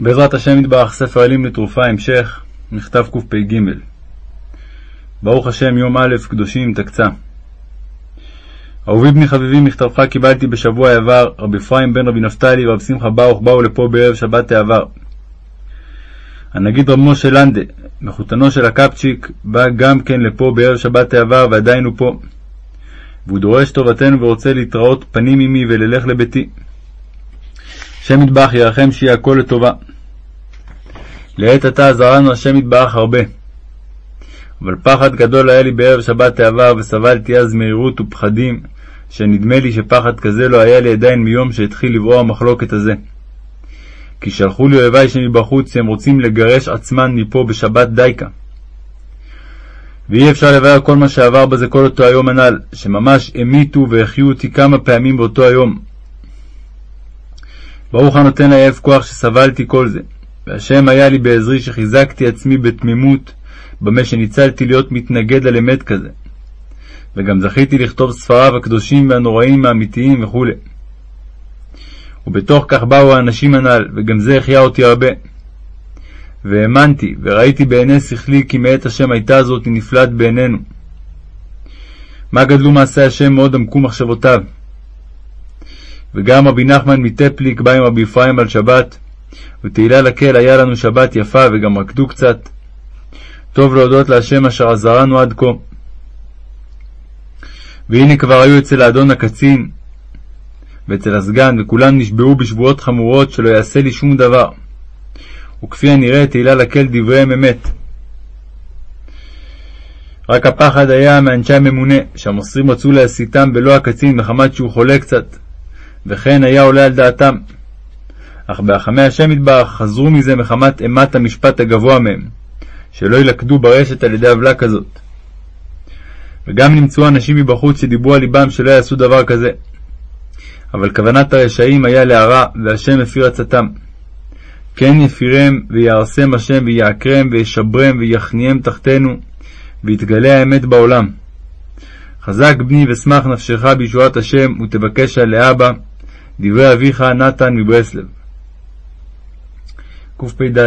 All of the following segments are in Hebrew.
בעזרת השם יתברך, ספר אלים לתרופה, המשך, מכתב קפ"ג. ברוך השם, יום א', קדושים, תקצה. אהובי בני חביבי, מכתבך קיבלתי בשבוע העבר, רבי אפרים בן רבי נפתלי ורב שמחה ברוך באו לפה בערב שבת העבר. הנגיד רב משה לנדה, מחותנו של הקפצ'יק, בא גם כן לפה בערב שבת העבר ועדיין הוא פה. והוא דורש טובתנו ורוצה להתראות פנים עמי וללך לביתי. השם יתברך ירחם שיהיה הכל לטובה. לעת עתה עזרנו השם יתברך הרבה. אבל פחד גדול היה לי בערב שבת העבר, וסבלתי אז מהירות ופחדים, שנדמה לי שפחד כזה לא היה לי עדיין מיום שהתחיל לברוא המחלוקת הזה. כי שלחו לי אויבי שמבחוץ שהם רוצים לגרש עצמן מפה בשבת דייקה. ואי אפשר לבאר כל מה שעבר בזה כל אותו היום הנ"ל, שממש המיתו והחיו אותי כמה פעמים באותו היום, ברוך הנותן לעייף כוח שסבלתי כל זה, והשם היה לי בעזרי שחיזקתי עצמי בתמימות, במה שניצלתי להיות מתנגד על אמת כזה. וגם זכיתי לכתוב ספריו הקדושים והנוראים האמיתיים וכו'. ובתוך כך באו האנשים הנ"ל, וגם זה החיה אותי הרבה. והאמנתי, וראיתי בעיני שכלי כי מאת השם הייתה זאת נפלאת בעינינו. מה גדלו מעשי השם מאוד עמקו מחשבותיו. וגם רבי נחמן מטפליק בא עם רבי אפרים על שבת, ותהילה לקהל היה לנו שבת יפה וגם רקדו קצת. טוב להודות להשם אשר עזרנו עד כה. והנה כבר היו אצל האדון הקצין ואצל הסגן, וכולם נשבעו בשבועות חמורות שלא יעשה לי שום דבר. וכפי הנראה תהילה לקהל דבריהם אמת. רק הפחד היה מאנשי הממונה, שהמוסרים רצו להסיתם בלא הקצין מחמת שהוא חולה קצת, וכן היה עולה על דעתם. אך בהחמי השם יתברך חזרו מזה מחמת אימת המשפט הגבוה מהם, שלא ילכדו ברשת על ידי עוולה כזאת. וגם נמצאו אנשים מבחוץ שדיברו על ליבם שלא יעשו דבר כזה. אבל כוונת הרשעים היה להרע, והשם הפיר עצתם. כן יפירם, ויערסם השם, ויעקרם, וישברם, ויכניעם תחתנו, ויתגלה האמת בעולם. חזק בני ושמח נפשך בישועת השם, ותבקש עליה בה, דברי אביך נתן מברסלב. קפ"ד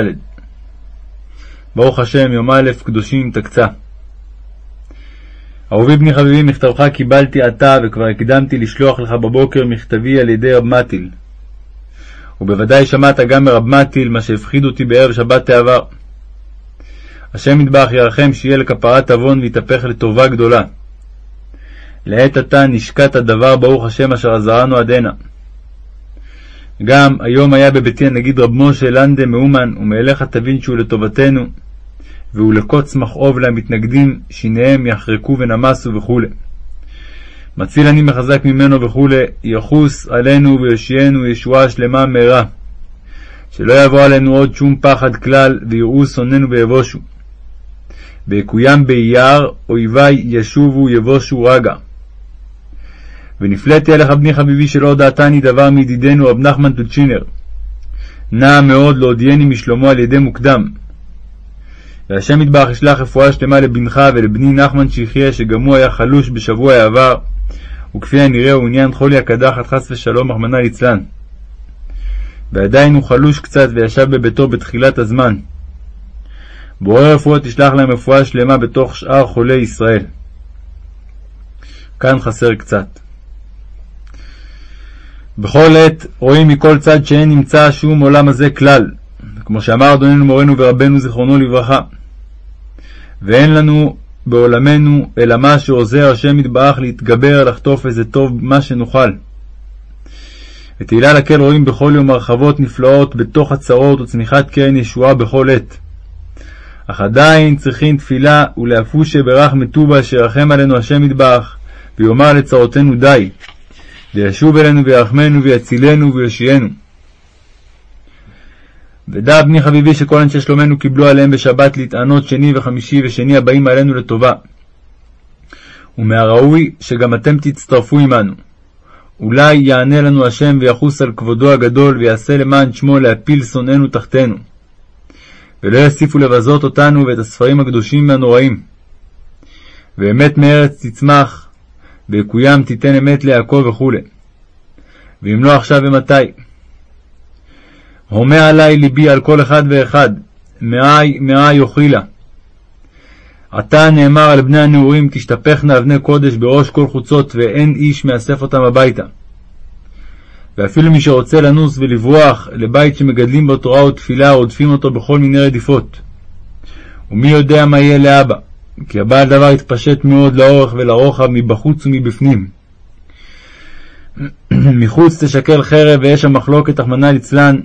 ברוך השם, יום א', קדושים תקצה. אהובי בני חביבי, מכתבך קיבלתי עתה, וכבר הקדמתי לשלוח לך בבוקר מכתבי על ידי רב מטיל. ובוודאי שמעת גם מרב מטיל מה שהפחיד אותי בערב שבת העבר. השם יתברך ירחם שיהיה לכפרת עוון ויתהפך לטובה גדולה. לעת עתה נשקט הדבר ברוך השם אשר עזרנו עד הנה. גם היום היה בביתי הנגיד רב משה לנדה מאומן, ומאליך תבין שהוא לטובתנו, והוא לקוץ מכאוב למתנגדים, שיניהם יחרקו ונמסו וכו'. מציל אני מחזק ממנו וכו', יחוס עלינו ויושיענו ישועה שלמה מהרה. שלא יבוא עלינו עוד שום פחד כלל, ויראו שונאינו ויבושו. ויקוים באייר, אויבי ישובו יבושו רגע. ונפלאתי עליך בני חביבי שלא הודעתני דבר מידידנו רב נחמן טוצ'ינר. נע מאוד להודיעני משלומו על ידי מוקדם. והשם יתברך ישלח רפואה שלמה לבנך ולבני נחמן שיחיה, שגם הוא היה חלוש בשבוע העבר, וכפי הנראה הוא עניין חולי הקדחת חס ושלום, רחמנא ליצלן. ועדיין הוא חלוש קצת וישב בביתו בתחילת הזמן. בורא רפואות תשלח להם רפואה שלמה בתוך שאר חולי ישראל. כאן חסר קצת. בכל עת רואים מכל צד שאין נמצא שום עולם הזה כלל, כמו שאמר אדוננו מורנו ורבנו זיכרונו לברכה. ואין לנו בעולמנו אלא מה שעוזר השם יתברך להתגבר, לחטוף איזה טוב מה שנוכל. ותהילה לקהל רואים בכל יום הרחבות נפלאות בתוך הצרות וצמיחת קרן ישועה בכל עת. אך עדיין צריכים תפילה ולאפושה ברך מטובה שירחם עלינו השם יתברך, ויאמר לצרותינו די, וישוב אלינו וירחמנו ויצילנו ויושיענו. ודע בני חביבי שכל אנשי שלומנו קיבלו עליהם בשבת להתענות שני וחמישי ושני הבאים עלינו לטובה. ומהראוי שגם אתם תצטרפו עמנו. אולי יענה לנו השם ויחוס על כבודו הגדול ויעשה למען שמו להפיל שונאינו תחתנו. ולא יוסיפו לבזות אותנו ואת הספרים הקדושים והנוראים. ואמת מארץ תצמח, ויקוים תיתן אמת ליעקב וכו'. ואם לא עכשיו ומתי? הומה עלי ליבי על כל אחד ואחד, מאי מאי יאכילה. עתה נאמר על בני הנעורים תשתפכנה אבני קודש בראש כל חוצות, ואין איש מאסף אותם הביתה. ואפילו מי שרוצה לנוס ולברוח לבית שמגדלים בו תורה ותפילה, רודפים אותו בכל מיני רדיפות. ומי יודע מה יהיה לאבא, כי הבעל דבר יתפשט מאוד לאורך ולרוחב, מבחוץ ומבפנים. מחוץ תשקל חרב ואש המחלוקת, רחמנא ליצלן,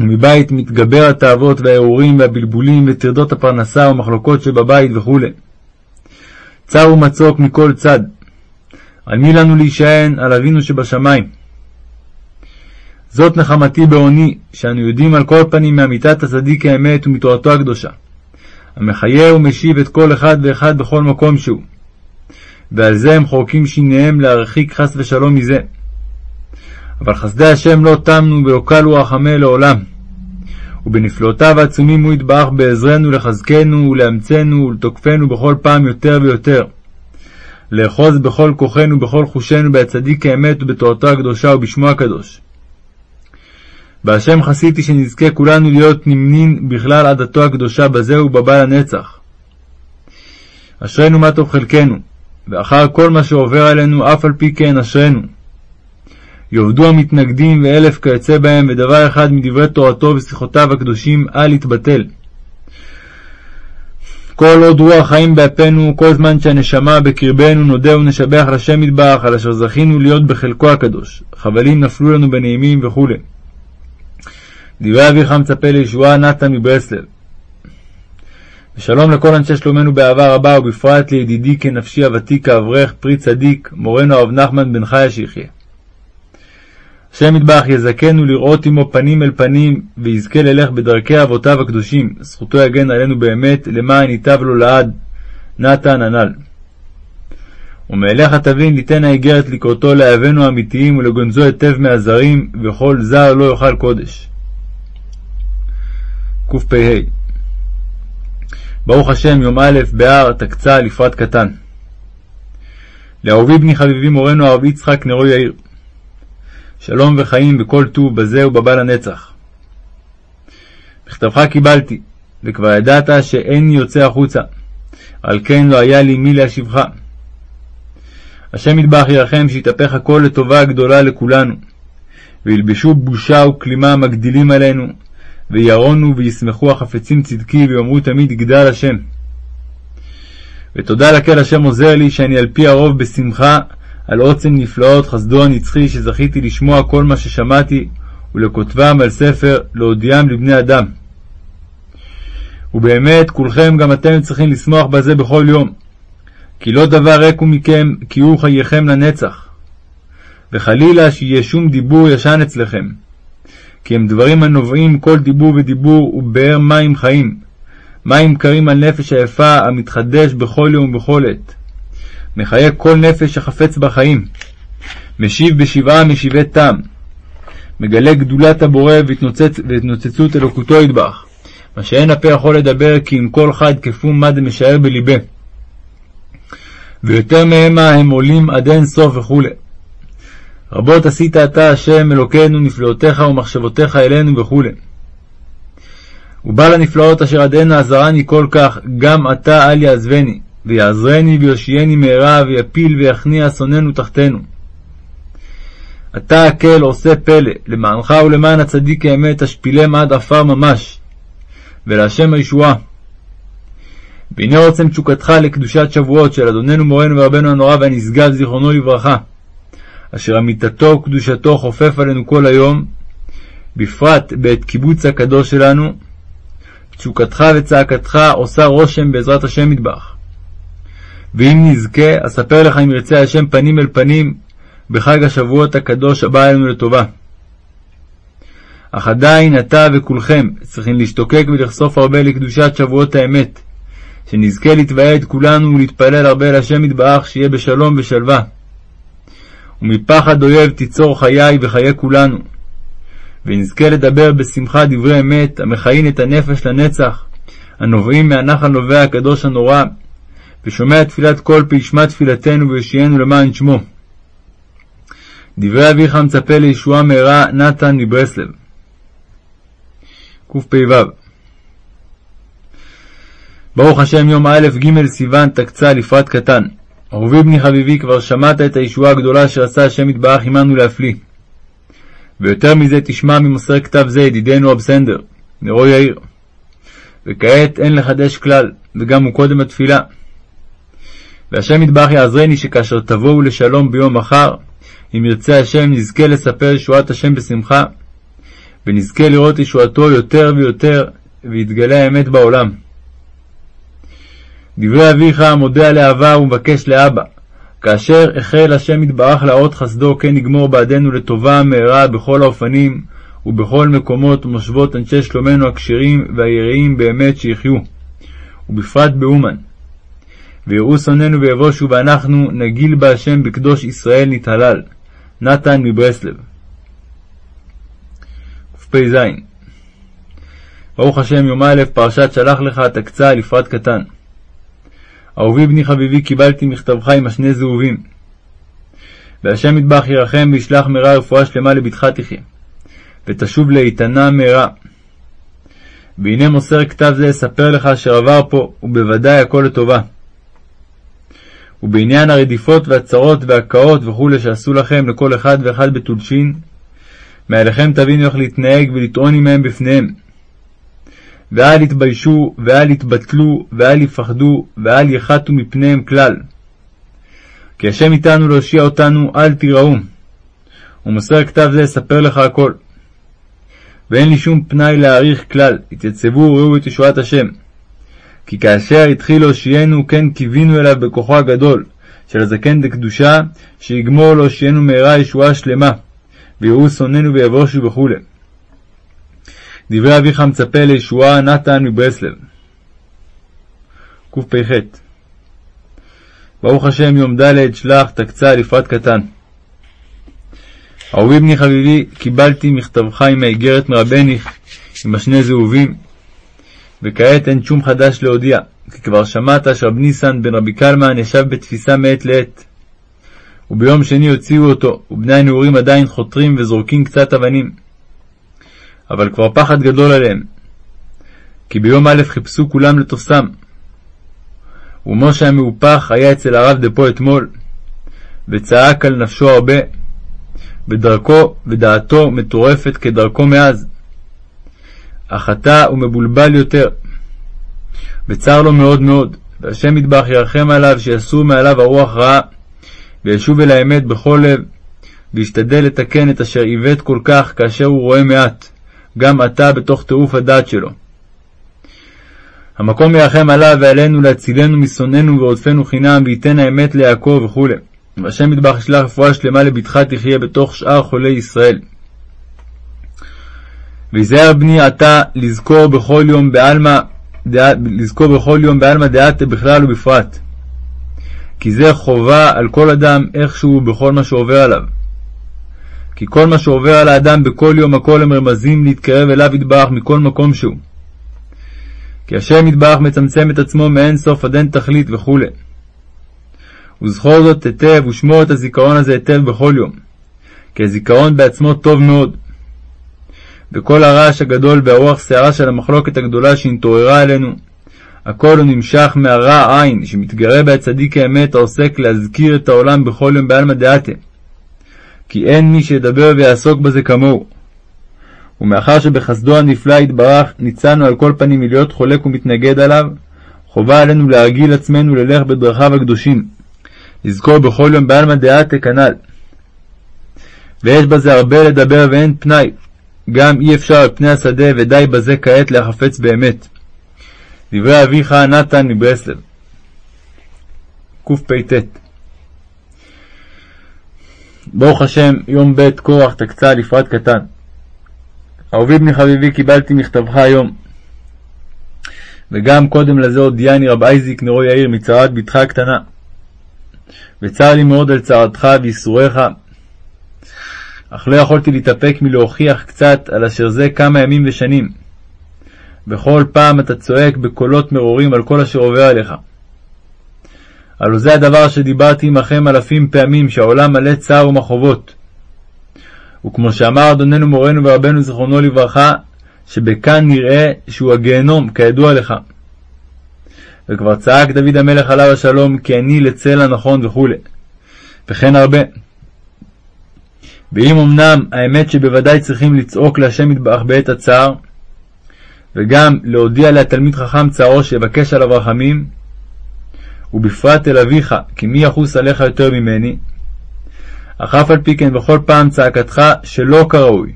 ומבית מתגבר התאוות והערעורים והבלבולים וטרדות הפרנסה והמחלוקות שבבית וכו'. צר ומצוק מכל צד. על מי לנו להישען? על אבינו שבשמיים. זאת נחמתי בעוני, שאנו יודעים על כל פנים מאמיתת הצדיק האמת ומתורתו הקדושה, המחיה ומשיב את כל אחד ואחד בכל מקום שהוא. ועל זה הם חורקים שיניהם להרחיק חס ושלום מזה. אבל חסדי השם לא תמנו ולא קלו רחמי לעולם. ובנפלאותיו העצומים הוא יתברך בעזרנו לחזקנו ולאמצנו ולתוקפנו בכל פעם יותר ויותר. לאחוז בכל כוחנו ובכל חושנו בהצדיק האמת ובתורתו הקדושה ובשמו הקדוש. בהשם חסיתי שנזכה כולנו להיות נמנין בכלל עדתו הקדושה בזה ובבא לנצח. אשרינו מה טוב חלקנו, ואחר כל מה שעובר עלינו אף על פי כן אשרינו. יאבדו המתנגדים ואלף כיוצא בהם, ודבר אחד מדברי תורתו ושיחותיו הקדושים אל יתבטל. כל עוד רוח חיים באפינו, כל זמן שהנשמה בקרבנו, נודה ונשבח לשם מטבח, על אשר זכינו להיות בחלקו הקדוש. חבלים נפלו לנו בנעימים וכו'. דברי אביך מצפה לישועה נתן מברסלב. ושלום לכל אנשי שלומנו באהבה רבה, ובפרט לידידי כנפשי הוותיק האברך, פרי צדיק, מורנו הרב נחמן בן חיה שיחיה. השם יטבח יזכנו לראות עמו פנים אל פנים, ויזכה ללך בדרכי אבותיו הקדושים, זכותו יגן עלינו באמת, למען ייטב לו לעד, נתן הנ"ל. ומאליך תבין ליתן האיגרת לקרותו לאהבינו האמיתיים ולגונזו היטב מהזרים, וכל זר לא יאכל קודש. קפ"ה ברוך השם, יום א' באר, תקצה לפרט קטן. לאהובי בני חביבי מורנו הרב יצחק נרו יאיר. שלום וחיים בכל טוב בזה ובבא לנצח. מכתבך קיבלתי, וכבר ידעת שאיני יוצא החוצה, על כן לא היה לי מי להשיבך. השם יטבח ירחם שיתהפך הכל לטובה גדולה לכולנו, וילבשו בושה וכלימה המגדילים עלינו, וירונו וישמחו החפצים צדקי, ויאמרו תמיד יגדל השם. ותודה לקל השם עוזר לי, שאני על פי הרוב בשמחה, על עוצם נפלאות חסדו הנצחי, שזכיתי לשמוע כל מה ששמעתי, ולכותבם על ספר, להודיעם לבני אדם. ובאמת, כולכם גם אתם צריכים לשמוח בזה בכל יום. כי לא דבר ריק הוא מכם, כי הוא חייכם לנצח. וחלילה שיהיה שום דיבור ישן אצלכם. כי הם דברים הנובעים כל דיבור ודיבור ובאר מים חיים, מים קרים על נפש היפה המתחדש בכל יום ובכל עת. מחיה כל נפש החפץ בחיים. משיב בשבעה משיבי טעם. מגלה גדולת הבורא והתנוצצות אלוקותו ידבח. מה שאין הפה יכול לדבר כי אם כל חד כפום מה דמשער בלבה. ויותר מהמה הם עולים עד אין סוף וכו'. רבות עשית אתה, השם אלוקינו, נפלאותיך ומחשבותיך אלינו וכו'. ובא לנפלאות אשר עד הנה עזרני כל כך, גם אתה אל יעזבני, ויעזרני ויושיעני מהרה, ויפיל ויכניע שונאנו תחתנו. אתה הקל עושה פלא, למענך ולמען הצדיק האמת, תשפילם עד עפר ממש, ולהשם הישועה. והנה עוצם תשוקתך לקדושת שבועות של אדוננו מורנו ורבנו הנורא והנשגב זיכרונו לברכה, אשר אמיתתו וקדושתו חופף עלינו כל היום, בפרט בעת קיבוץ הקדוש שלנו, תשוקתך וצעקתך עושה רושם בעזרת השם מטבח. ואם נזכה, אספר לך אם ירצה השם פנים אל פנים בחג השבועות הקדוש הבא עלינו לטובה. אך עדיין אתה וכולכם צריכים להשתוקק ולחשוף הרבה לקדושת שבועות האמת, שנזכה להתוועד כולנו ולהתפלל הרבה להשם יתברך שיהיה בשלום ושלווה. ומפחד אויב תיצור חיי וחיי כולנו. ונזכה לדבר בשמחה דברי אמת, המכהין את הנפש לנצח, הנובעים מהנחל נובע הקדוש הנורא, ושומע תפילת כל פה ישמע תפילתנו ויושיענו למען שמו. דברי אביך מצפה לישועה מהרה, נתן מברסלב. קפ"ו ברוך השם יום א' ג' סיוון תקצה לפרט קטן. אהובי בני חביבי כבר שמעת את הישועה הגדולה אשר עשה השם יתברך עמנו להפליא. ויותר מזה תשמע ממוסר כתב זה ידידנו אבסנדר, נרו יאיר. וכעת אין לחדש כלל, וגם הוא קודם התפילה. והשם יתברך יעזרני שכאשר תבואו לשלום ביום מחר, אם ירצה השם נזכה לספר ישועת השם בשמחה, ונזכה לראות ישועתו יותר ויותר, ויתגלה האמת בעולם. דברי אביך מודה אהבה ומבקש לאבא, כאשר החל השם יתברך להראות חסדו, כן יגמור בעדנו לטובה מהרה בכל האופנים ובכל מקומות ומושבות אנשי שלומנו הכשרים והיראים באמת שיחיו, ובפרט באומן. ויראו שונאינו ויבושו, ואנחנו נגיל בהשם בקדוש ישראל נתהלל. נתן מברסלב. קפ"ז ברוך השם יום א' פרשת שלח לך תקצה לפרט קטן. אהובי בני חביבי קיבלתי מכתבך עם השני זהובים. והשם יטבח ירחם וישלח מהרה רפואה שלמה לבתך תחיה, ותשוב לאיתנה מהרה. והנה מוסר כתב זה אספר לך אשר עבר פה, ובוודאי הכל לטובה. ובעניין הרדיפות והצרות והקאות וכולי שעשו לכם לכל אחד ואחד בתולשין, מעליכם תבינו איך להתנהג ולטעון עמהם בפניהם. ואל יתביישו, ואל יתבטלו, ואל יפחדו, ואל יחתו מפניהם כלל. כי השם איתנו להושיע אותנו, אל תיראו. ומוסר כתב זה אספר לך הכל. ואין לי שום פנאי להעריך כלל, התייצבו וראו את ישועת השם. כי כאשר התחיל להושיענו, כן קיווינו אליו בכוחו הגדול, של הזקן דקדושה, שיגמור להושיענו מהרה ישועה שלמה, ויראו שונאינו ויבושו וכו'. דברי אביך מצפה לישועה נתן מברסלב. קפ"ח ברוך השם יום ד' שלח תקצה לפרט קטן. אהובי בני חביבי, קיבלתי מכתבך עם האיגרת מרבניך, עם השני זהובים, וכעת אין שום חדש להודיע, כי כבר שמעת שרב ניסן בן רבי קלמן ישב בתפיסה מעת לעת. וביום שני הוציאו אותו, ובני הנעורים עדיין חותרים וזורקים קצת אבנים. אבל כבר פחד גדול עליהם, כי ביום א' חיפשו כולם לתופסם. ומשה המהופך היה אצל הרב דפו אתמול, וצעק על נפשו הרבה, ודרכו ודעתו מטורפת כדרכו מאז. אך עתה הוא מבולבל יותר, וצר לו מאוד מאוד, והשם ידבח ירחם עליו שיסור מעליו הרוח רעה, וישוב אל האמת בכל לב, וישתדל לתקן את אשר עיוות כל כך כאשר הוא רואה מעט, גם עתה בתוך טירוף הדעת שלו. המקום ירחם עליו ועלינו להצילנו משונאינו ורודפנו חינם, וייתן האמת ליעקב וכו'. והשם ידבח ישלח רפואה שלמה לבתך תחיה בתוך שאר חולי ישראל. ויזהר בני עתה לזכור בכל יום בעלמא לזכור בכל יום בעלמא דעתה בכלל ובפרט. כי זה חובה על כל אדם איכשהו בכל מה שעובר עליו. כי כל מה שעובר על האדם בכל יום הכל הם רמזים להתקרב אליו יתברך מכל מקום שהוא. כי השם יתברך מצמצם את עצמו מאין סוף עד אין תכלית וכו'. וזכור זאת היטב ושמור את הזיכרון הזה היטב בכל יום. כי הזיכרון בעצמו טוב מאוד. וכל הרעש הגדול והרוח שערה של המחלוקת הגדולה שהתעוררה עלינו, הכל הוא נמשך מהרע עין שמתגרה בהצדיק האמת העוסק להזכיר את העולם בכל יום בעלמא דעתה. כי אין מי שידבר ויעסוק בזה כמוהו. ומאחר שבחסדו הנפלא יתברך ניצלנו על כל פנים מלהיות חולק ומתנגד עליו, חובה עלינו להרגיל עצמנו ללך בדרכיו הקדושים, לזכור בכל יום בעלמא דעתה כנ"ל. ויש בזה הרבה לדבר ואין פנאי, גם אי אפשר על פני השדה ודי בזה כעת להחפץ באמת. דברי אביך נתן מברסלב קפ"ט ברוך השם, יום ב' קורח תקצה לפרט קטן. אהובי בני חביבי, קיבלתי מכתבך היום. וגם קודם לזה הודיעני רב אייזיק נרו יאיר מצרת בתך הקטנה. וצר לי מאוד על צרתך וייסוריך, אך לא יכולתי להתאפק מלהוכיח קצת על אשר זה כמה ימים ושנים. בכל פעם אתה צועק בקולות מרורים על כל אשר עובר עליך. הלא זה הדבר שדיברתי עמכם אלפים פעמים, שהעולם מלא צער ומחובות. וכמו שאמר אדוננו מורנו ורבנו זיכרונו לברכה, שבכאן נראה שהוא הגיהנום, כידוע לך. וכבר צעק דוד המלך עליו השלום, כי אני לצלע נכון וכו', וכן הרבה. ואם אמנם האמת שבוודאי צריכים לצעוק להשם יתברך בעת הצער, וגם להודיע לתלמיד חכם צערו שיבקש עליו רחמים, ובפרט אל אביך, כי מי יחוס עליך יותר ממני? אך אף על פי כן בכל פעם צעקתך שלא כראוי,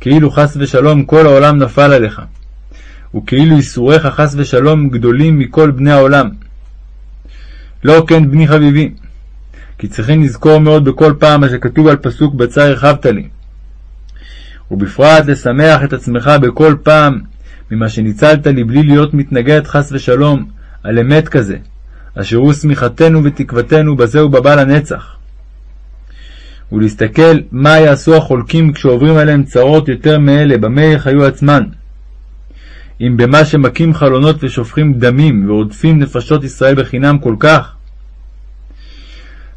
כאילו חס ושלום כל העולם נפל עליך, וכאילו ייסוריך חס ושלום גדולים מכל בני העולם. לא כן בני חביבי, כי צריכים לזכור מאוד בכל פעם מה שכתוב על פסוק בצר הרחבת לי. ובפרט לשמח את עצמך בכל פעם ממה שניצלת לי בלי להיות מתנגד חס ושלום על אמת כזה, אשר הוא שמיכתנו ותקוותנו בזה ובבא לנצח. ולהסתכל מה יעשו החולקים כשעוברים עליהם צרות יותר מאלה, במה יחיו עצמן. אם במה שמכים חלונות ושופכים דמים ורודפים נפשות ישראל בחינם כל כך.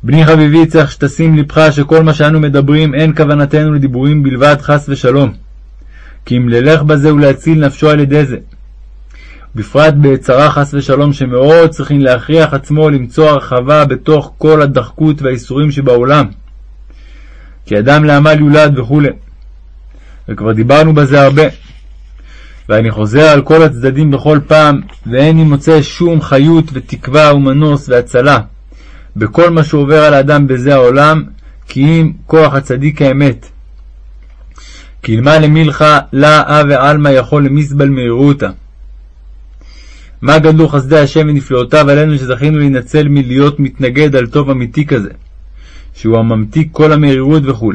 בני חביבי, צריך שתשים לבך שכל מה שאנו מדברים אין כוונתנו לדיבורים בלבד חס ושלום. כי אם ללך בזה ולהציל נפשו על ידי זה. בפרט בצרה חס ושלום שמאוד צריכים להכריח עצמו למצוא הרחבה בתוך כל הדחקות והאיסורים שבעולם. כי אדם לעמל יולד וכו'. וכבר דיברנו בזה הרבה. ואני חוזר על כל הצדדים בכל פעם, ואין לי מוצא שום חיות ותקווה ומנוס והצלה בכל מה שעובר על האדם בזה העולם, כי אם כוח הצדיק האמת. כי אלמה למילך לה אה ועלמא יכול למזבל מהירותה. מה גדלו חסדי השם ונפלאותיו עלינו שזכינו להינצל מלהיות מתנגד על טוב אמיתי כזה, שהוא הממתיק כל המרירות וכו'.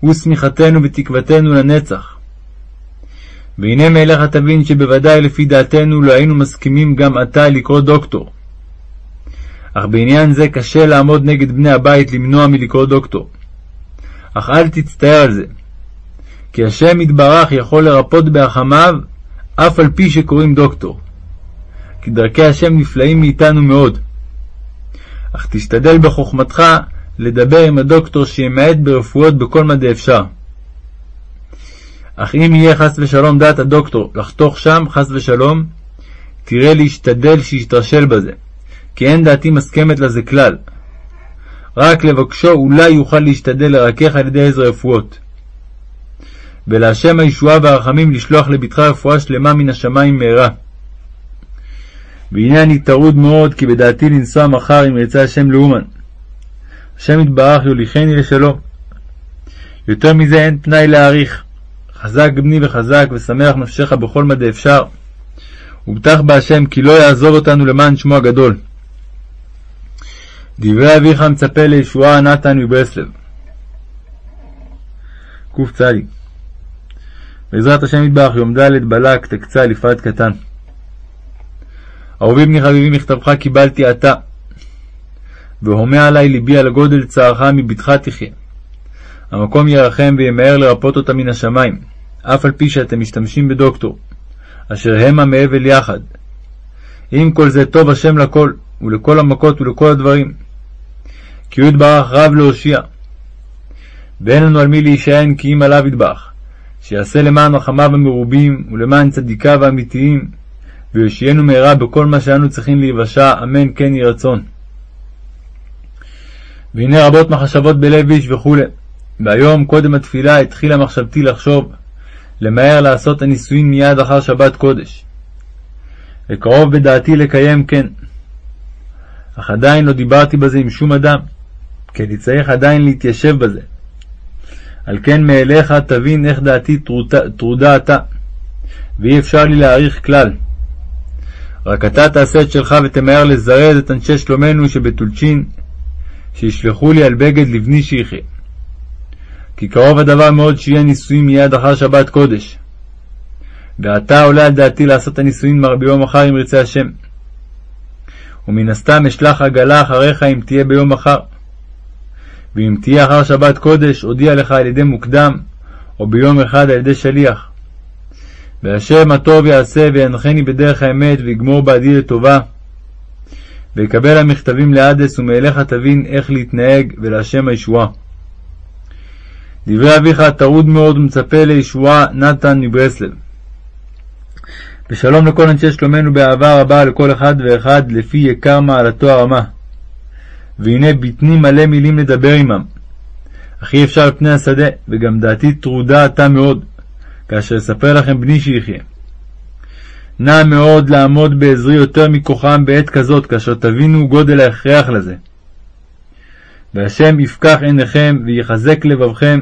הוא שמיכתנו ותקוותנו לנצח. והנה מאליך תבין שבוודאי לפי דעתנו לא היינו מסכימים גם עתה לקרוא דוקטור. אך בעניין זה קשה לעמוד נגד בני הבית למנוע מלקרוא דוקטור. אך אל תצטער על זה, כי השם יתברך יכול לרפות בהחמיו אף על פי שקוראים דוקטור. כי דרכי השם נפלאים מאיתנו מאוד. אך תשתדל בחוכמתך לדבר עם הדוקטור שימעט ברפואות בכל מה דאפשר. אך אם יהיה חס ושלום דעת הדוקטור לחתוך שם, חס ושלום, תראה להשתדל שישתרשל בזה, כי אין דעתי מסכמת לזה כלל. רק לבקשו אולי יוכל להשתדל לרכך על ידי איזה רפואות. ולהשם הישועה והרחמים לשלוח לבטחה רפואה שלמה מן השמיים מהרה. והנה אני טרוד מאוד, כי בדעתי לנסוע מחר אם ירצה השם לאומן. השם יתברך יוליכני לשלום. יותר מזה אין פנאי להעריך. חזק בני וחזק, ושמח נפשך בכל מדי אפשר. ובטח בהשם כי לא יעזוב אותנו למען שמו הגדול. דברי אביך מצפה לישועה נתן מברסלב. קצ. בעזרת השם יתברך, יום ד' בלק, תקצה לפרט קטן. אהובי בני חביבי מכתבך קיבלתי עתה, והומה עלי ליבי על גודל צערך מבטך תחיה. המקום ירחם וימהר לרפות אותה מן השמיים, אף על פי שאתם משתמשים בדוקטור, אשר המה מאבל יחד. עם כל זה טוב השם לכל, ולכל המכות ולכל הדברים. כי הוא יתברך רב להושיע. ואין לנו על מי להישען כי אם עליו יתברך, שיעשה למען רחמיו המרובים ולמען צדיקיו האמיתיים, ויושיענו מהרה בכל מה שאנו צריכים להיוושע, אמן כן יהי רצון. והנה רבות מחשבות בלב איש וכו'. והיום, קודם התפילה, התחילה מחשבתי לחשוב, למהר לעשות הנישואין מיד אחר שבת קודש. וקרוב בדעתי לקיים כן. אך עדיין לא דיברתי בזה עם שום אדם, כי אני צריך עדיין להתיישב בזה. על כן מאליך תבין איך דעתי טרודה אתה, ואי אפשר לי להעריך כלל. רק אתה תעשה את שלך ותמהר לזרז את אנשי שלומנו שבטולצ'ין, שישלחו לי על בגד לבני שיחיה. כי קרוב הדבר מאוד שיהיה נישואין מיד אחר שבת קודש. ועתה עולה על דעתי לעשות הנישואין ביום מחר אם ירצה השם. ומן הסתם אשלח עגלה אחריך אם תהיה ביום מחר. ואם תהיה אחר שבת קודש, אודיע לך על ידי מוקדם, או ביום אחד על ידי שליח. והשם הטוב יעשה וינחני בדרך האמת ויגמור בעדי לטובה. ויקבל המכתבים לעדס ומאליך תבין איך להתנהג ולהשם הישועה. דברי אביך טרוד מאוד ומצפה לישועה נתן מברסלב. ושלום לכל אנשי שלומנו באהבה רבה לכל אחד ואחד לפי יקר מעלתו הרמה. והנה בטני מלא מילים לדבר עמם. אך אי אפשר על פני השדה, וגם דעתי טרודה עתה מאוד, כאשר אספר לכם בני שיחיה. נע מאוד לעמוד בעזרי יותר מכוחם בעת כזאת, כאשר תבינו גודל ההכרח לזה. והשם יפקח עיניכם ויחזק לבבכם,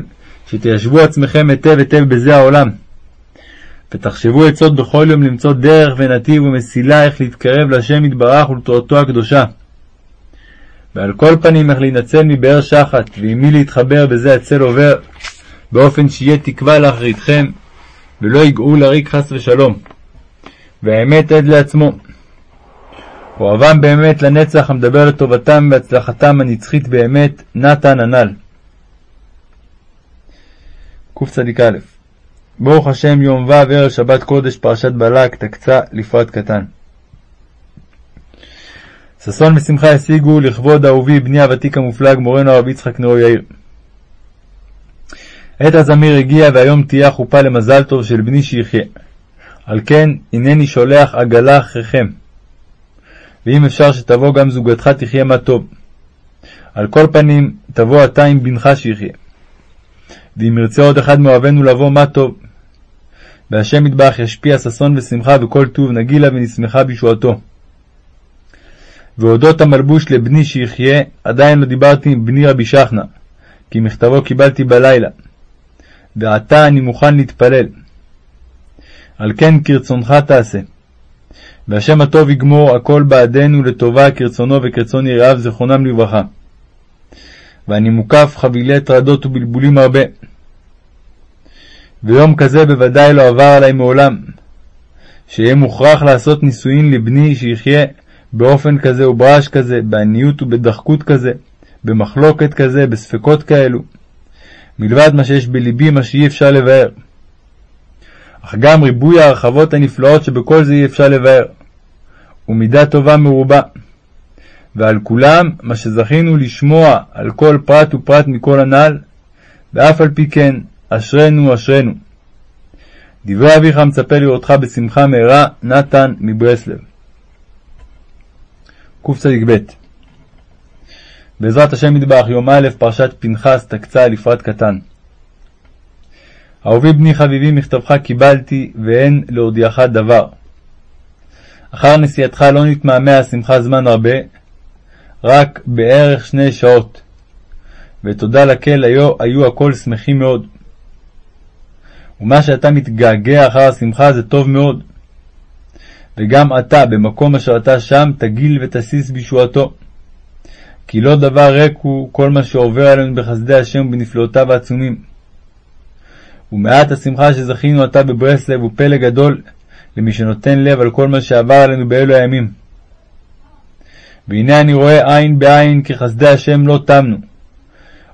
שתיישבו עצמכם היטב היטב בזה העולם. ותחשבו עצות בכל יום למצוא דרך ונתיב ומסילה איך להתקרב להשם יתברך ולתורתו הקדושה. ועל כל פנים איך להינצל מבאר שחת, ועם מי להתחבר בזה הצל עובר, באופן שיהיה תקווה לאחריתכם, ולא יגעו לריק חס ושלום. והאמת עד לעצמו. אוהבם באמת לנצח המדבר לטובתם והצלחתם הנצחית באמת, נתן הנ"ל. קצ"א ברוך השם יום ו' ערב שבת קודש פרשת בלק תקצה לפרט קטן. ששון ושמחה השיגו לכבוד אהובי בני הוותיק המופלג מורנו הרב יצחק נאור יאיר. עת הזמיר הגיע והיום תהיה החופה למזל טוב של בני שיחיה. על כן הנני שולח עגלה אחריכם. ואם אפשר שתבוא גם זוגתך תחיה מה טוב. על כל פנים תבוא אתה עם בנך שיחיה. ואם ירצה עוד אחד מאוהבינו לבוא מה טוב. והשם יטבח ישפיע ששון ושמחה וכל טוב נגילה ונשמחה בישועתו. ואודות המלבוש לבני שיחיה, עדיין לא דיברתי עם בני רבי שחנה, כי מכתבו קיבלתי בלילה. ועתה אני מוכן להתפלל. על כן כרצונך תעשה. והשם הטוב יגמור הכל בעדנו לטובה כרצונו וכרצון יראיו זכרונם לברכה. ואני מוקף חבילי טרדות ובלבולים הרבה. ויום כזה בוודאי לא עבר עלי מעולם, שאהיה מוכרח לעשות נישואין לבני שיחיה באופן כזה וברעש כזה, בעניות ובדחקות כזה, במחלוקת כזה, בספקות כאלו, מלבד מה שיש בלבי, מה שאי אפשר לבאר. אך גם ריבוי ההרחבות הנפלאות שבכל זה אי אפשר לבאר, ומידה טובה מרובה. ועל כולם, מה שזכינו לשמוע על כל פרט ופרט מכל הנ"ל, ואף על פי כן, אשרינו אשרינו. דברי אביך מצפה לראותך בשמחה מהרה, נתן מברסלב. קצ"ב בעזרת השם מטבח, יום א', פרשת פנחס, תקצה לפרט קטן. אהובי בני חביבי, מכתבך קיבלתי, ואין להודיעך דבר. אחר נסיעתך לא נתמהמה השמחה זמן הרבה, רק בערך שני שעות. ותודה לקל היו, היו הכל שמחים מאוד. ומה שאתה מתגעגע אחר השמחה זה טוב מאוד. וגם אתה, במקום אשר אתה שם, תגיל ותסיס בישועתו. כי לא דבר ריק הוא כל מה שעובר עלינו בחסדי השם ובנפלאותיו העצומים. ומעט השמחה שזכינו עתה בברסלב הוא פלא גדול למי שנותן לב על כל מה שעבר עלינו באלו הימים. והנה אני רואה עין בעין כי חסדי השם לא תמנו.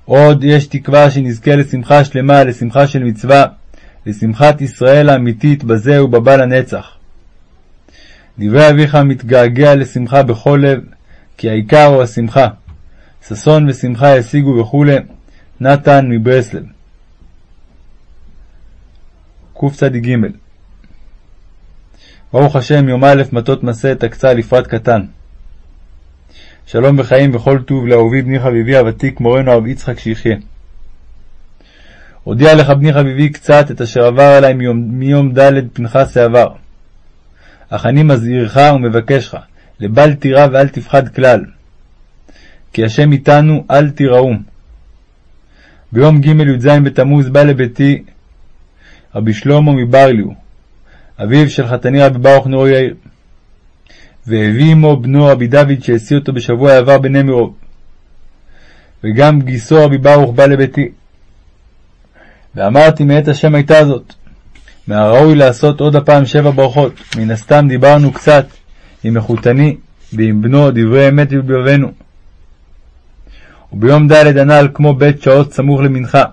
עוד יש תקווה שנזכה לשמחה שלמה, לשמחה של מצווה, לשמחת ישראל האמיתית בזה ובבא לנצח. דברי אביך מתגעגע לשמחה בכל לב, כי העיקר הוא השמחה. ששון ושמחה ישיגו וכו', נתן מברסלב. קצ"ג ברוך השם, יום א' מטות מסע תקצה לפרט קטן. שלום וחיים וכל טוב לאהובי בני חביבי הוותיק מורנו הרב יצחק שיחיה. הודיע לך בני חביבי קצת את אשר עבר עלי מיום, מיום ד' פנחס העבר. אך אני מזהירך ומבקשך, לבל תירא ואל תפחד כלל. כי השם איתנו, אל תיראום. ביום ג' י"ז בתמוז בא לביתי רבי שלמה מברליו, אביו של חתני רבי ברוך נאור יאיר. והביא עמו בנו רבי דוד שהשיא אותו בשבוע העבר בנמירוב. וגם גיסו רבי ברוך בא לביתי. ואמרתי מאת השם הייתה זאת, מהראוי לעשות עוד הפעם שבע ברכות. מן הסתם דיברנו קצת עם מחותני ועם בנו דברי אמת בלבבנו. וביום ד' הנ"ל כמו בית שעות סמוך למנחה,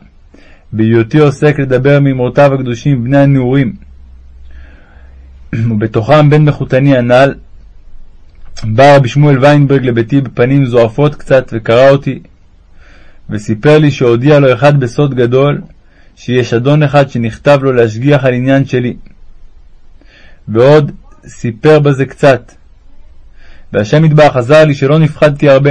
בהיותי עוסק לדבר מאמרותיו הקדושים בני הנעורים, ובתוכם בן מחותני הנ"ל, בא רבי שמואל ויינברג לביתי בפנים זועפות קצת וקרא אותי, וסיפר לי שהודיע לו אחד בסוד גדול, שיש אדון אחד שנכתב לו להשגיח על עניין שלי. ועוד סיפר בזה קצת. והשם יתברך עזר לי שלא נפחדתי הרבה.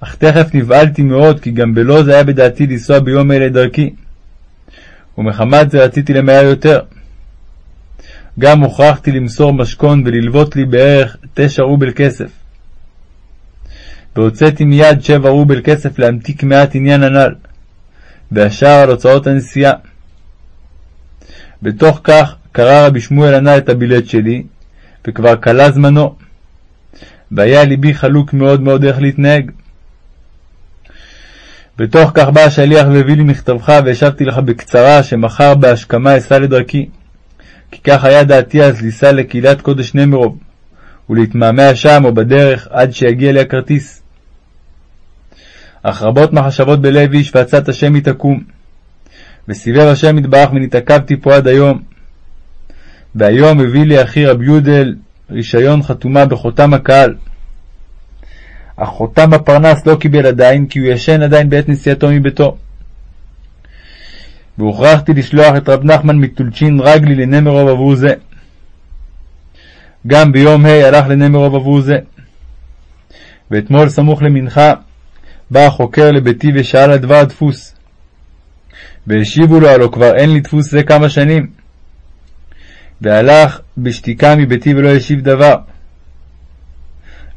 אך תכף נבהלתי מאוד, כי גם בלא זה היה בדעתי לנסוע ביום אלה דרכי. ומחמת זה רציתי למהר יותר. גם הוכרחתי למסור משכון וללוות לי בערך תשע רובל כסף. והוצאתי מיד שבע רובל כסף להמתיק מעט עניין הנ"ל, והשאר על הוצאות הנסיעה. בתוך כך קרא רבי שמואל הנ"ל את הבילט שלי, וכבר כלה זמנו. והיה ליבי חלוק מאוד מאוד איך להתנהג. בתוך כך בא השליח והביא לי מכתבך, והשבתי לך בקצרה, שמחר בהשכמה אסע לדרכי. כי כך היה דעתי אז לנסוע לקהילת קודש נמרוב, ולהתמהמה שם או בדרך עד שיגיע לי הכרטיס. אך רבות מחשבות בלב איש, ועצת השם היא תקום. וסיבב השם יתברך ונתעכבתי פה עד היום. והיום הביא לי אחי רב יודל רישיון חתומה בחותם הקהל. אך חותם הפרנס לא קיבל עדיין, כי הוא ישן עדיין בעת נסיעתו מביתו. והוכרחתי לשלוח את רב נחמן מטולצ'ין רגלי לנמרוב עבור זה. גם ביום ה' הלך לנמרוב עבור זה. ואתמול סמוך למנחה בא החוקר לביתי ושאל על דבר הדפוס. והשיבו לו הלא כבר אין לי דפוס זה כמה שנים. והלך בשתיקה מביתי ולא השיב דבר.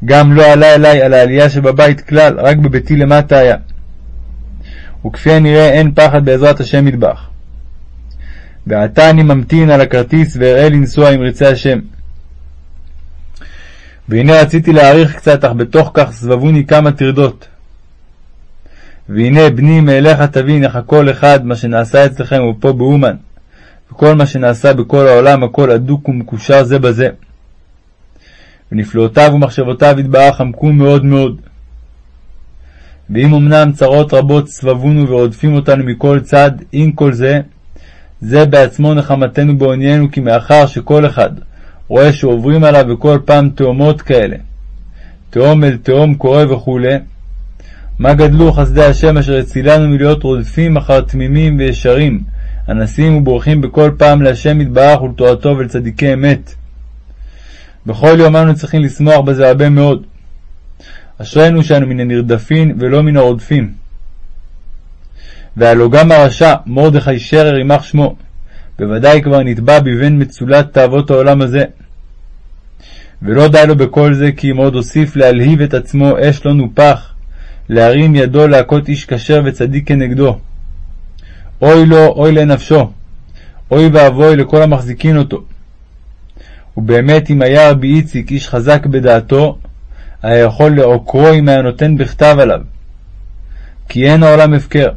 גם לא עלה אלי על העלייה שבבית כלל, רק בביתי למטה היה. וכפי הנראה אין פחד בעזרת השם מטבח. ועתה אני ממתין על הכרטיס ואראה לנסוע אם ירצה השם. והנה רציתי להאריך קצת, אך בתוך כך סבבוני כמה טרדות. והנה בני מאליך תבין איך הכל אחד מה שנעשה אצלכם ופה באומן, וכל מה שנעשה בכל העולם הכל הדוק ומקושר זה בזה. ונפלאותיו ומחשבותיו יתברך עמקו מאוד מאוד. ואם אמנם צרות רבות סבבונו ורודפים אותנו מכל צד, עם כל זה, זה בעצמו נחמתנו בעוניינו, כי מאחר שכל אחד רואה שעוברים עליו בכל פעם תאומות כאלה, תאום אל תאום קורא וכו', מה גדלו חסדי השם אשר הצילנו מלהיות רודפים אחר תמימים וישרים, אנסים ובורחים בכל פעם להשם יתברך ולתורתו ולצדיקי אמת. בכל יום אנו צריכים לשמוח בזה הרבה מאוד. אשרינו שאנו מן הנרדפים ולא מן הרודפים. והלא גם הרשע, מרדכי שרר יימח שמו, בוודאי כבר נתבע בבן מצולת תאוות העולם הזה. ולא די לו בכל זה, כי אם עוד הוסיף להלהיב את עצמו אש לא נופח, להרים ידו להכות איש כשר וצדיק כנגדו. אוי לו, אוי לנפשו, אוי ואבוי לכל המחזיקין אותו. ובאמת אם היה רבי איציק איש חזק בדעתו, היה יכול לעוקרו אם היה נותן בכתב עליו. כי אין העולם הפקר.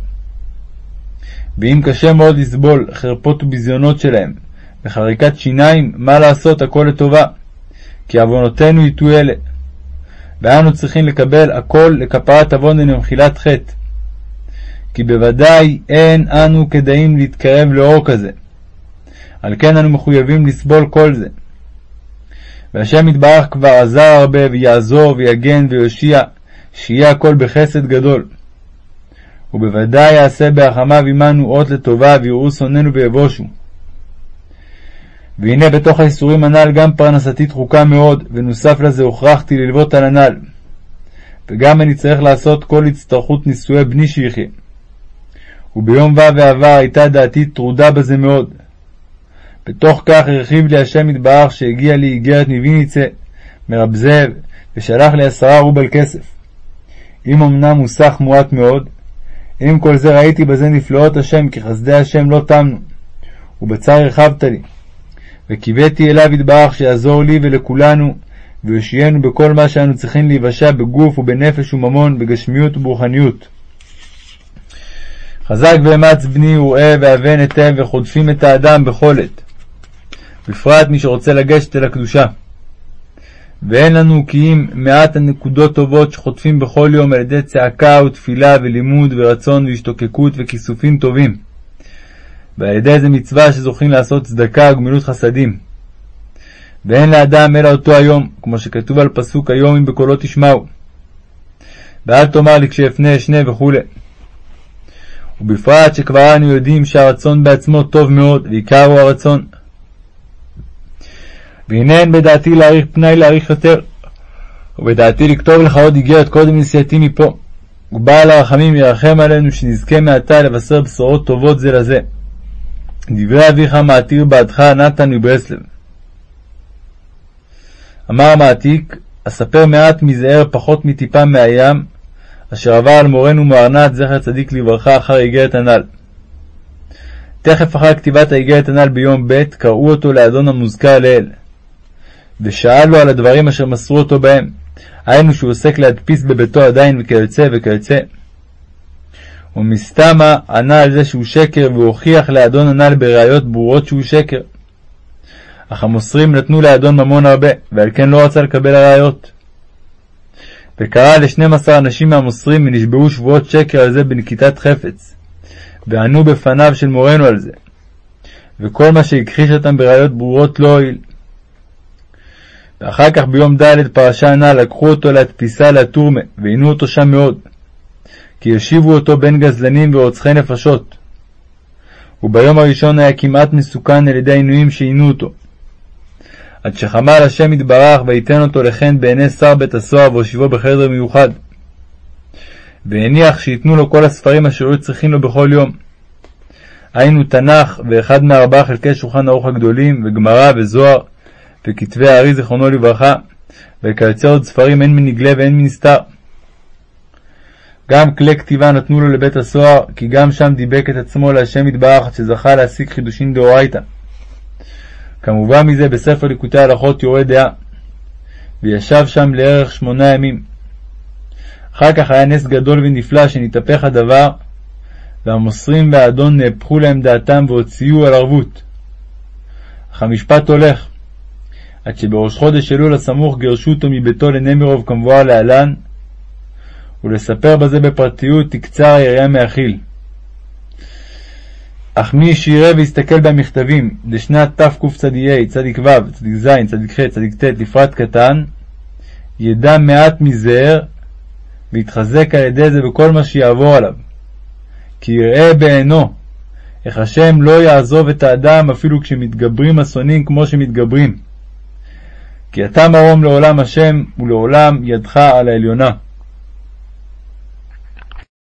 ואם קשה מאוד לסבול חרפות וביזיונות שלהם, וחריקת שיניים, מה לעשות הכל לטובה, כי עוונותינו יטו אלה. ואנו צריכים לקבל הכל לכפרת עוון ולמחילת חטא. כי בוודאי אין אנו כדאים להתקרב לאור כזה. על כן אנו מחויבים לסבול כל זה. והשם יתברך כבר עזר הרבה ויעזור ויגן ויושיע, שיהיה הכל בחסד גדול. ובוודאי יעשה בהחמיו עמנו אות לטובה ויראו שונאינו ויבושו. והנה בתוך האיסורים הנ"ל גם פרנסתי דחוקה מאוד, ונוסף לזה הוכרחתי ללוות על הנ"ל. וגם אני צריך לעשות כל הצטרכות נישואי בני שיחיה. וביום ו' ועבר הייתה דעתי טרודה בזה מאוד. בתוך כך הרחיב לי השם יתברך שהגיע לי איגרת מוויניצה, מרב זאב, ושלח לי עשרה רובל כסף. אם אמנם הוא סך מועט מאוד, עם כל זה ראיתי בזה נפלאות השם, כי חסדי השם לא תמנו, ובצר הרחבת לי. וקיוויתי אליו יתברך שיעזור לי ולכולנו, ויושיינו בכל מה שאנו צריכים להיוושע בגוף ובנפש וממון, בגשמיות וברוחניות. חזק ואמץ בני וראה ואבן היטב וחודפים את האדם בכל עת, בפרט מי שרוצה לגשת אל הקדושה. ואין לנו כי אם מעט הנקודות טובות שחוטפים בכל יום על ידי צעקה ותפילה ולימוד ורצון והשתוקקות וכיסופים טובים. ועל ידי איזה מצווה שזוכים לעשות צדקה וגמילות חסדים. ואין לאדם אלא אותו היום, כמו שכתוב על פסוק היום אם בקולו תשמעו. ואל תאמר לי כשאפנה אשנה וכו'. ובפרט שכבר אנו יודעים שהרצון בעצמו טוב מאוד, ועיקר הוא הרצון. והנה אין בדעתי להאריך פנאי להאריך יותר, ובדעתי לכתוב לך עוד איגרת קודם נסיעתי מפה. ובעל הרחמים ירחם עלינו שנזכה מעתה לבשר בשורות טובות זה לזה. דברי אביך מעתיר בעדך נתן מברסלב. אמר המעתיק, אספר מעט מזער פחות מטיפה מהים, אשר עבר על מורנו מוארנת, זכר צדיק לברכה, אחר איגרת הנ"ל. תכף אחר כתיבת האיגרת הנ"ל ביום ב', קראו אותו לאדון המוזכר לעיל. ושאלו על הדברים אשר מסרו אותו בהם, היינו שהוא עוסק להדפיס בביתו עדיין וכיוצא וכיוצא. ומסתמה ענה על זה שהוא שקר, והוכיח לאדון הנ"ל בראיות ברורות שהוא שקר. אך המוסרים נתנו לאדון ממון הרבה, ועל כן לא רצה לקבל הראיות. וקרא לשנים עשר אנשים מהמוסרים ונשבעו שבועות שקר על זה בנקיטת חפץ, וענו בפניו של מורנו על זה. וכל מה שהכחיש אותם בראיות ברורות לא הועיל. ואחר כך ביום ד' פרשה נא לקחו אותו להדפיסה לטורמה, ועינו אותו שם מאוד. כי ישיבו אותו בין גזלנים ורוצחי נפשות. וביום הראשון היה כמעט מסוכן על ידי העינויים שעינו אותו. עד שחמל השם יתברך ויתן אותו לחן בעיני שר בית הסוהר והושיבו בחדר מיוחד. והניח שייתנו לו כל הספרים אשר היו צריכים לו בכל יום. היינו תנ"ך ואחד מארבעה חלקי שולחן ערוך הגדולים, וגמרא וזוהר, וכתבי הארי זיכרונו לברכה, וכיוצא עוד ספרים הן מנגלה והן מנסתר. גם כלי כתיבה נתנו לו לבית הסוהר, כי גם שם דיבק את עצמו להשם יתברך, שזכה להשיג חידושין דאורייתא. כמובן מזה בספר ליקוטי הלכות יורה דעה, וישב שם לערך שמונה ימים. אחר כך היה נס גדול ונפלא שנתהפך הדבר, והמוסרים והאדון נהפכו להם דעתם והוציאו על ערבות. אך המשפט הולך, עד שבראש חודש אלול הסמוך גירשו אותו מביתו לנמירוב כמבואר להלן, ולספר בזה בפרטיות תקצר היריעה מאכיל. אך מי שיראה ויסתכל במכתבים לשנת תקצ"ה, צ"ו, צ"ז, צ"ח, צ"ט, לפרט קטן, ידע מעט מזער, ויתחזק על ידי זה בכל מה שיעבור עליו. כי יראה בעינו איך השם לא יעזוב את האדם אפילו כשמתגברים אסונים כמו שמתגברים. כי אתה מרום לעולם השם ולעולם ידך על העליונה.